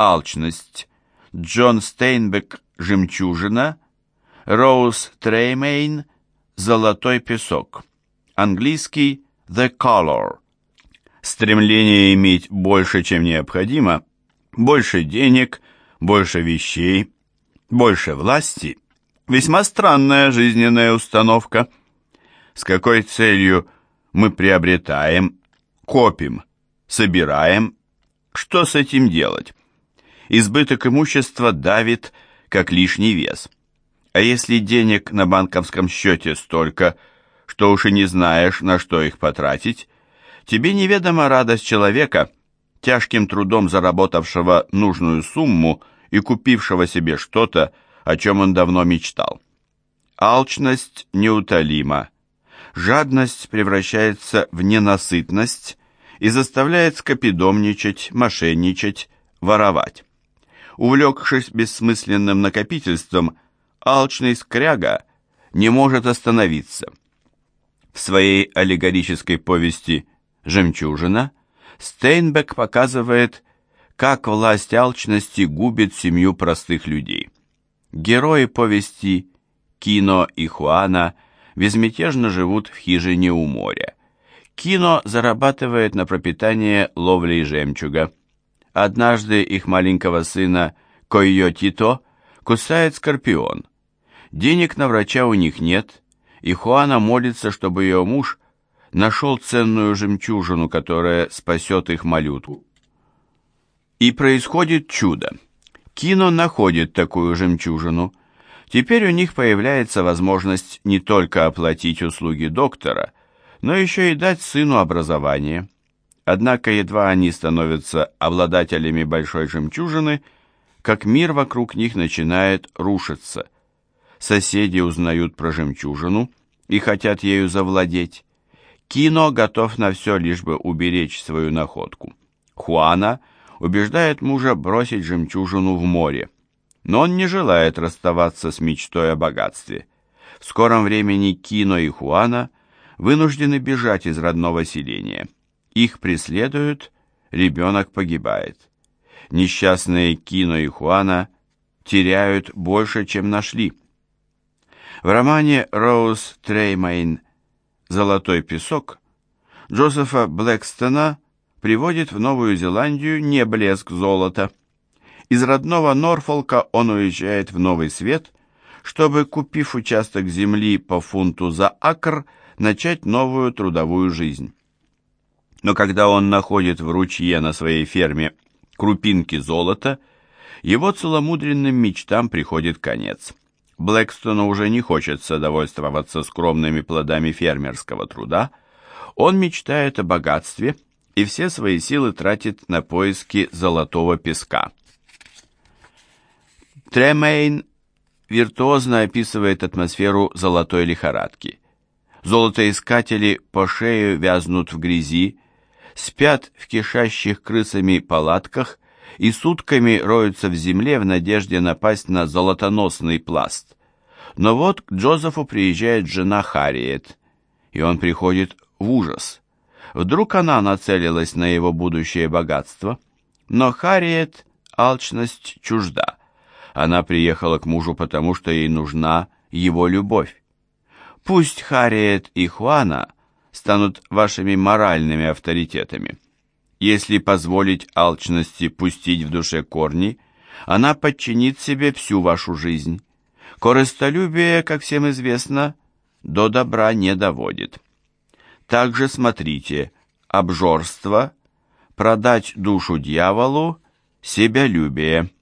Алчность. Джон Стейнбек «Жемчужина», Роуз Треймейн «Золотой песок», английский «The Colour». Стремление иметь больше, чем необходимо, больше денег, больше вещей, больше власти – весьма странная жизненная установка. С какой целью мы приобретаем, копим, собираем, что с этим делать? Избыток имущества давит, как лишний вес. А если денег на банковском счете столько, что уж и не знаешь, на что их потратить, тебе неведома радость человека, тяжким трудом заработавшего нужную сумму и купившего себе что-то, о чем он давно мечтал. Алчность неутолима. Жадность превращается в ненасытность и заставляет скопидомничать, мошенничать, воровать. Увлекшись бессмысленным накопительством, алчный скряга не может остановиться. В своей аллегорической повести «Жемчужина» Стейнбек показывает, как власть алчности губит семью простых людей. Герои повести Кино и Хуана безмятежно живут в хижине у моря. Кино зарабатывает на пропитание ловлей жемчуга. Однажды их маленького сына Койотито кусает скорпион. Денег на врача у них нет, и Хуана молится, чтобы ее муж нашел ценную жемчужину, которая спасет их малютку. И происходит чудо. Кино находит такую жемчужину. Теперь у них появляется возможность не только оплатить услуги доктора, но еще и дать сыну образование. Однако едва они становятся обладателями большой жемчужины, как мир вокруг них начинает рушиться. Соседи узнают про жемчужину и хотят ею завладеть. Кино готов на все, лишь бы уберечь свою находку. Хуана убеждает мужа бросить жемчужину в море, но он не желает расставаться с мечтой о богатстве. В скором времени Кино и Хуана вынуждены бежать из родного селения – их преследуют, ребенок погибает. Несчастные Кино и Хуана теряют больше, чем нашли. В романе Роуз Треймейн «Золотой песок» Джозефа Блэкстона приводит в Новую Зеландию не блеск золота. Из родного Норфолка он уезжает в Новый Свет, чтобы, купив участок земли по фунту за акр, начать новую трудовую жизнь. Но когда он находит в ручье на своей ферме крупинки золота, его целомудренным мечтам приходит конец. Блэкстону уже не хочется довольствоваться скромными плодами фермерского труда, он мечтает о богатстве и все свои силы тратит на поиски золотого песка. Тремейн виртуозно описывает атмосферу золотой лихорадки. Золотоискатели по шею вязнут в грязи, спят в кишащих крысами палатках и сутками роются в земле в надежде напасть на золотоносный пласт. Но вот к Джозефу приезжает жена Харриет, и он приходит в ужас. Вдруг она нацелилась на его будущее богатство, но Харриет алчность чужда. Она приехала к мужу потому, что ей нужна его любовь. Пусть Харриет и Хуана – станут вашими моральными авторитетами. Если позволить алчности пустить в душе корни, она подчинит себе всю вашу жизнь. Корыстолюбие, как всем известно, до добра не доводит. Также смотрите, обжорство, продать душу дьяволу, себялюбие –